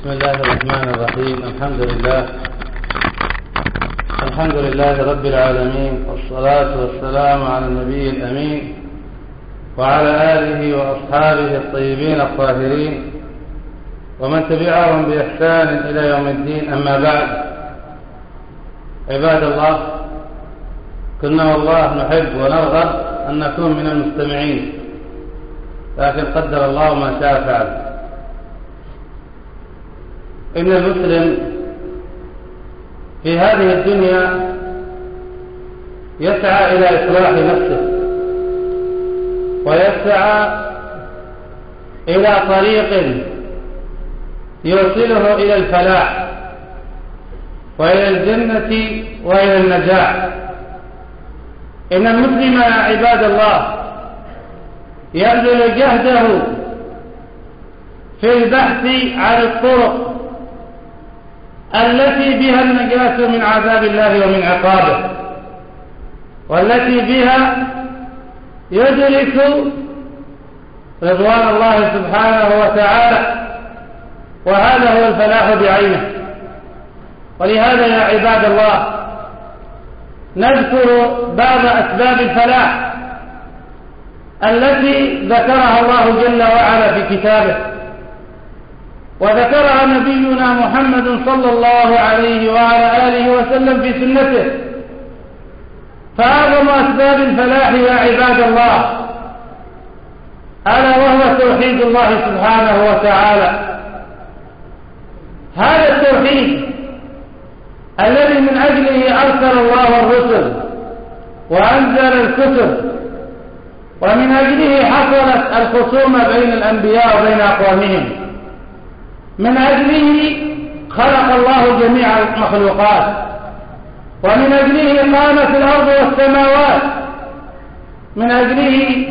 بسم الله الرحمن الرحيم. الحمد لله. الحمد لله رب العالمين. والصلاة والسلام على النبي الأمين وعلى آله وأصحابه الطيبين الطاهرين. ومن تبعهم بإحسان إلى يوم الدين. أما بعد. عباد الله كنا والله نحب ونرغب أن نكون من المستمعين. لكن قدر الله ما شاء فعل. إن المسلم في هذه الدنيا يسعى إلى إصلاح نفسه ويسعى إلى طريق يوصله إلى الفلاح وإلى الجنة وإلى النجاح إن المسلم عباد الله يبذل جهده في البحث عن الطرق التي بها النجاة من عذاب الله ومن عقابه والتي بها يدرك رضوان الله سبحانه وتعالى وهذا هو الفلاح بعينه. ولهذا يا عباد الله نذكر بعض أسباب الفلاح التي ذكرها الله جل وعلا في كتابه. وذكرها نبينا محمد صلى الله عليه وعلى آله وسلم في سنته. فأعظم أسباب الفلاح يا عباد الله. ألا وهو توحيد الله سبحانه وتعالى. هذا التوحيد الذي من أجله أرسل الله الرسل وأنزل الكتب ومن أجله حصلت الخصومة بين الأنبياء وبين أقوامهم. من أجله خلق الله جميع المخلوقات ومن أجله قامت الأرض والسماوات من أجله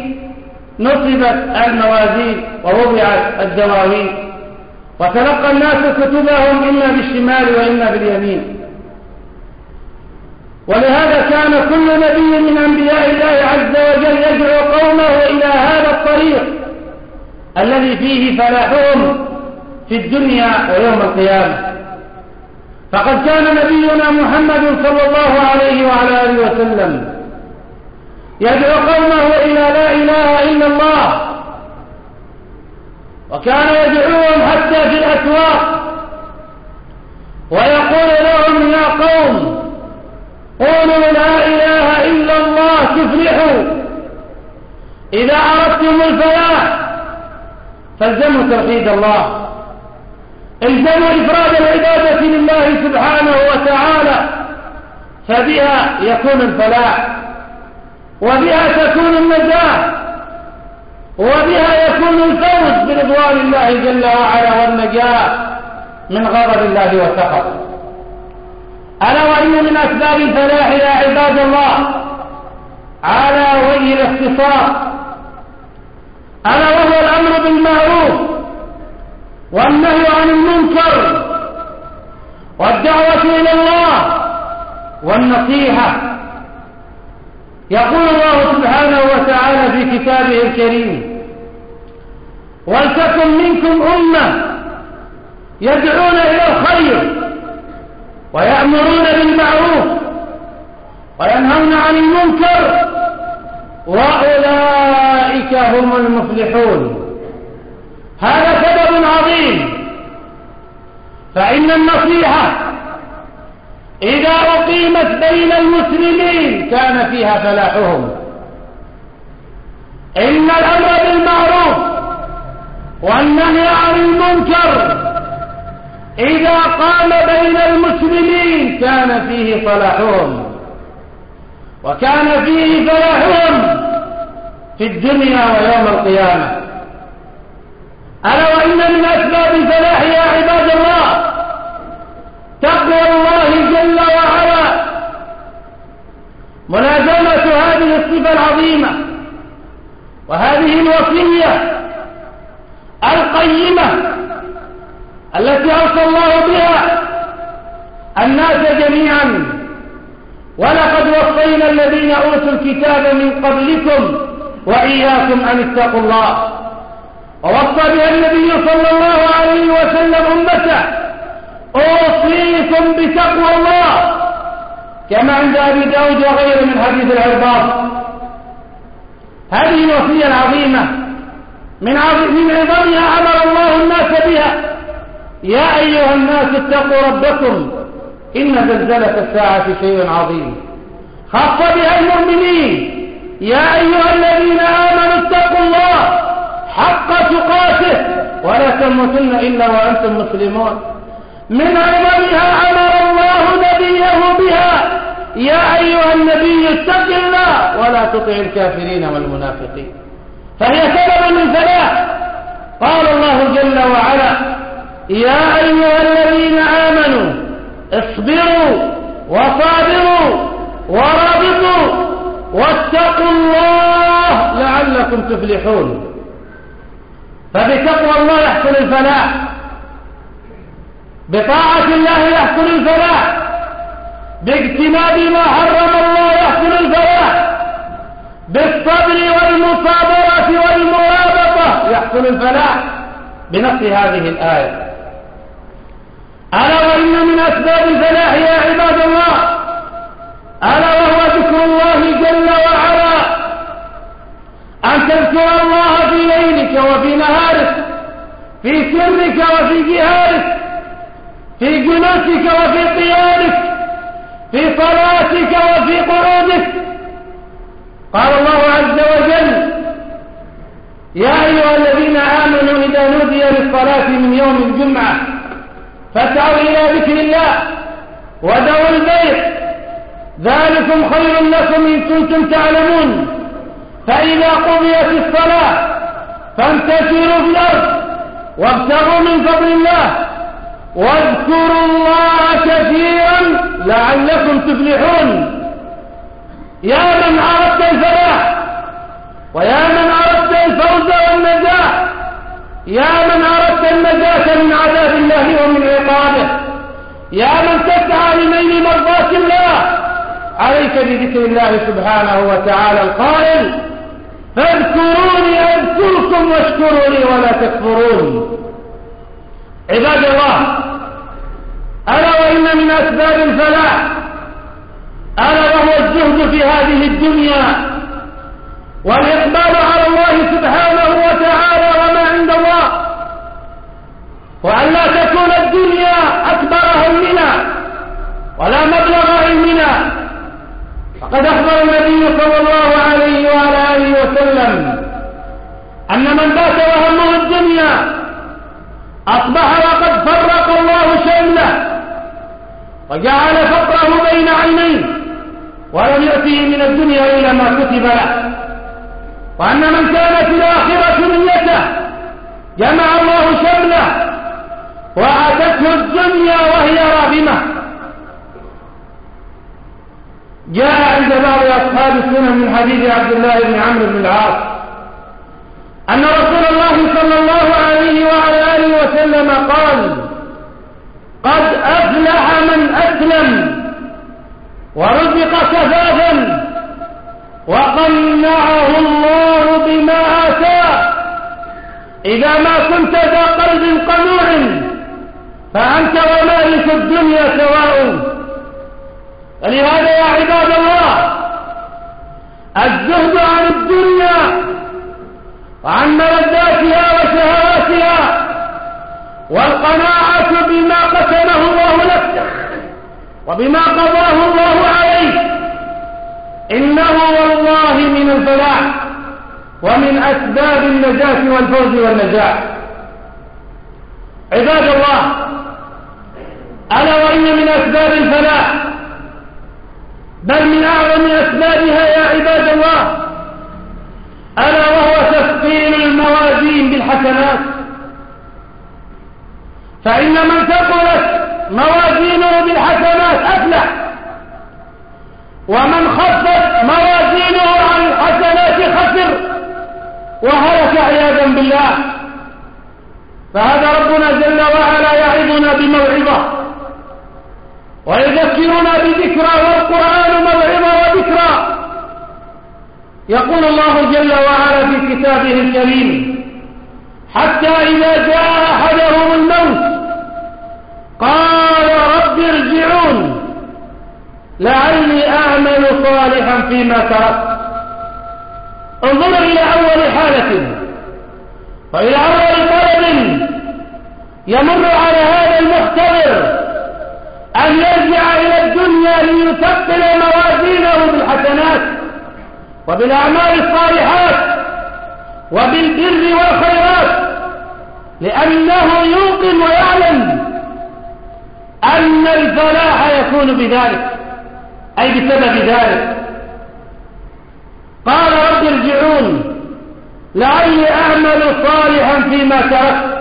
نصبت الموازين ووضعت الدواوين وتلقى الناس كتبهم إما بالشمال وإما باليمين. ولهذا كان كل نبي من أنبياء الله عز وجل يدعو قومه إلى هذا الطريق الذي فيه فلاحهم في الدنيا ويوم القيامة. فقد كان نبينا محمد صلى الله عليه وعلى آله وسلم يدعو قومه إلى لا إله إلا الله. وكان يدعوهم حتى في الأسواق. ويقول لهم يا قوم قولوا لا إله إلا الله تفلحوا. إذا أردتم الفلاح فالزموا توحيد الله. الزموا إفراد العبادة لله سبحانه وتعالى فبها يكون الفلاح وبها تكون النجاة وبها يكون الفوز برضوان الله جل وعلا والنجاة من غضب الله وسخط. ألا وإن من أسباب الفلاح يا عباد الله؟ على وجه الاختصاص ألا وهو الأمر بالمعروف. والنهي عن المنكر والدعوة إلى الله والنصيحة. يقول الله سبحانه وتعالى في كتابه الكريم ولتكن منكم أمة يدعون إلى الخير ويأمرون بالمعروف وينهون عن المنكر وأولئك هم المفلحون. هذا سبب عظيم. فإن النصيحة إذا أقيمت بين المسلمين كان فيها فلاحهم. إن الأمر بالمعروف والنهي عن المنكر إذا قام بين المسلمين كان فيه صلاحهم وكان فيه فلاحهم في الدنيا ويوم القيامة. ألا وإن من أسباب الفلاح يا عباد الله تقوى الله جل وعلا. ملازمة هذه الصفة العظيمة وهذه الوصية القيمة التي أوصى الله بها الناس جميعا. ولقد وصينا الذين أوتوا الكتاب من قبلكم وإياكم أن اتقوا الله. ووصى بها النبي صلى الله عليه وسلم أمته. أوصيكم بتقوى الله. كما عند أبي داود وغيره من حديث العرباط هذه الوصية العظيمة من من عظمها أمر الله الناس بها. يا أيها الناس اتقوا ربكم. إن زلزلة الساعة شيء عظيم. خاص بها المؤمنين. يا أيها الذين آمنوا اتقوا الله. حق تقاته ولا تموتن إلا وأنتم مسلمون. من عظمها أمر الله نبيه بها. يا أيها النبي اتق الله ولا تطع الكافرين والمنافقين. فهي سبب للفلاح قال الله جل وعلا يا أيها الذين آمنوا اصبروا وصابروا ورابطوا واتقوا الله لعلكم تفلحون. فبتقوى الله يحصل الفلاح. بطاعة الله يحصل الفلاح. باجتناب ما حرم الله يحصل الفلاح. بالصبر والمصابرة والمرابطة يحصل الفلاح. بنص هذه الآية. ألا وإن من أسباب الفلاح يا عباد الله؟ ألا وهو ذكر الله جل وعلا. أن تذكر الله في ليلك وفي نهارك في سرك وفي جهارك في جنوسك وفي قيامك في صلاتك وفي قعودك قال الله عز وجل يا أيها الذين آمنوا إذا نودي للصلاة من يوم الجمعة فاسعوا إلى ذكر الله ودعوا البيت. ذلكم خير لكم إن كنتم تعلمون. فإذا قضيت الصلاة فانتشروا في الأرض وابتغوا من فضل الله. واذكروا الله كثيرا لعلكم تفلحون. يا من أردت الفلاح ويا من أردت الفوز والنجاح يا من أردت النجاة من عذاب الله ومن عقابه يا من تسعى لميل مرضات الله. عليك بذكر الله سبحانه وتعالى القائل فاذكروني أذكركم واشكروا لي ولا تكفرون. عباد الله ألا وإن من أسباب الفلاح ألا وهو الزهد في هذه الدنيا والإقبال على الله سبحانه وتعالى وما عند الله وأن لا تكون الدنيا أكبر همنا ولا مبلغ فقد أخبر النبي صلى الله عليه وعلى آله وسلم أن من بات وهمه الدنيا أصبح وقد فرق الله شمله وجعل فقره بين عينيه ولم يأتيه من الدنيا إلا ما كتب له. وأن من كانت الآخرة نيته جمع الله شمله وأتته الدنيا وهي رابمة. جاء عند بعض أصحاب السنة من حديث عبد الله بن عمرو بن العاص أن رسول الله صلى الله عليه وعلى آله وسلم قال قد أفلح من أسلم ورزق كفافا وقنعه الله بما آتاه. إذا ما كنت ذا قلب قنوع فأنت ومالك الدنيا سواء. فلهذا يا عباد الله الزهد عن الدنيا وعن ملذاتها وشهواتها والقناعة بما قسمه الله لك وبما قضاه الله عليك إنه والله من الفلاح ومن أسباب النجاة والفوز والنجاح عباد الله ألا وإن من أسباب الفلاح بل من أعظم أسبابها يا عباد الله ألا وهو تثقيل الموازين بالحسنات. فإن من ثقلت موازينه بالحسنات أفلح ومن خفت موازينه عن الحسنات خسر وهلك عياذا بالله. فهذا ربنا جل وعلا يعظنا بموعظة. ويذكرنا بذكرى والقرآن موعظة وذكرى. يقول الله جل وعلا في كتابه الكريم حتى إذا جاء أحدهم الموت قال رب ارجعون لعلي أعمل صالحا فيما تركت. انظر إلى أول حالة. وإلى أول طلب يمر على هذا المختبر أن يرجع إلى الدنيا ليثقل موازينه بالحسنات وبالأعمال الصالحات وبالبر والخيرات لأنه يوقن ويعلم أن الفلاح يكون بذلك أي بسبب ذلك. قال رب ارجعون لعلي أعمل صالحا فيما تركت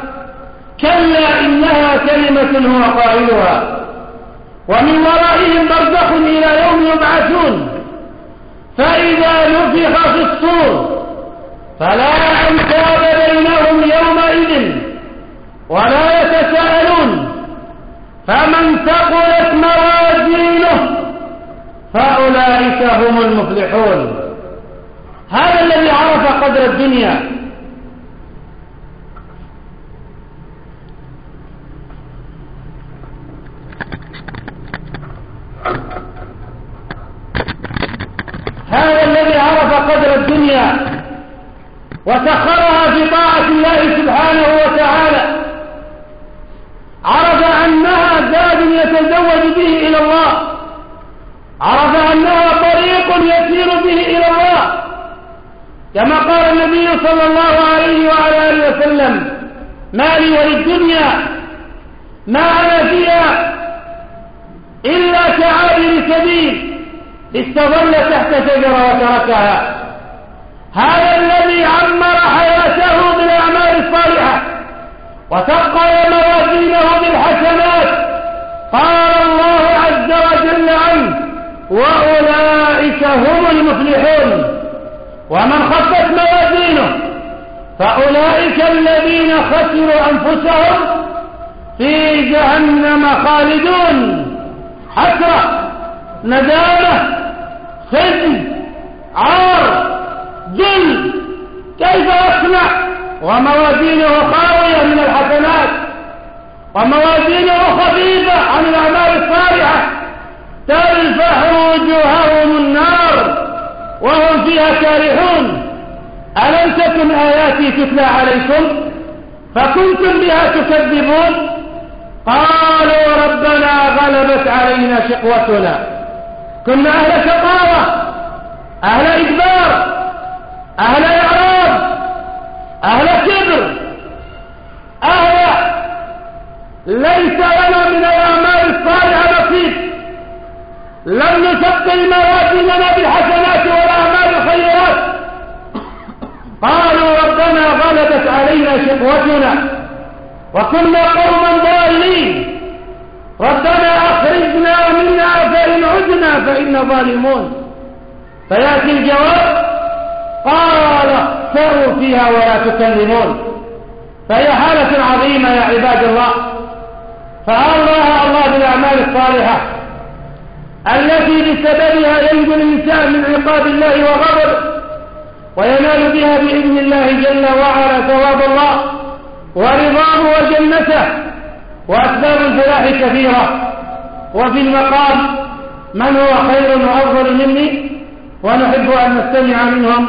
كلا إنها كلمة هو قائلها. ومن ورائهم برزخ إلى يوم يبعثون فإذا نفخ في الصور فلا أنساب بينهم يومئذ ولا يتساءلون فمن ثقلت موازينه فأولئك هم المفلحون هذا الذي عرف قدر الدنيا هذا الذي عرف قدر الدنيا وسخرها في طاعة الله سبحانه وتعالى. عرف أنها زاد يتزوج به إلى الله. عرف أنها طريق يسير به إلى الله. كما قال النبي صلى الله عليه وعلى آله وسلم ما لي وللدنيا ما أنا فيها إلا كعابر سبيل استظل تحت شجرة وتركها. هذا الذي عمر حياته بالأعمال الصالحة وثقل موازينه بالحسنات. قال الله عز وجل عنه وأولئك هم المفلحون. ومن خفت موازينه فأولئك الذين خسروا أنفسهم في جهنم خالدون. حسرة ندامة خزي عار جل كيف أصنع وموازينه خاوية من الحسنات. وموازينه خفيفة عن الأعمال الصالحة. تلفح وجوههم النار. وهم فيها كارهون. ألم تكن آياتي تتلى عليكم؟ فكنتم بها تكذبون؟ قالوا ربنا غلبت علينا شقوتنا. كنا أهل شقاوة أهل إجبار. أهل إعراض أهل كبر أهل ليس لنا من الأعمال الصالحة نصيب. لم نثقل موازيننا بالحسنات والأعمال الخيرات. قالوا ربنا غلبت علينا شقوتنا وكنا قوما ضالين. ربنا أخرجنا منها فإن عدنا فإنا ظالمون. فيأتي الجواب قال سروا فيها ولا تكلمون. فهي حالة عظيمة يا عباد الله. فأمرها الله بالأعمال الصالحة. التي بسببها ينجو الإنسان من عقاب الله وغضبه وينال بها بإذن الله جل وعلا ثواب الله ورضاه وجنته وأسباب الفلاح كثيرة. وفي المقام من هو خير وأفضل مني؟ ونحب أن نستمع منهم.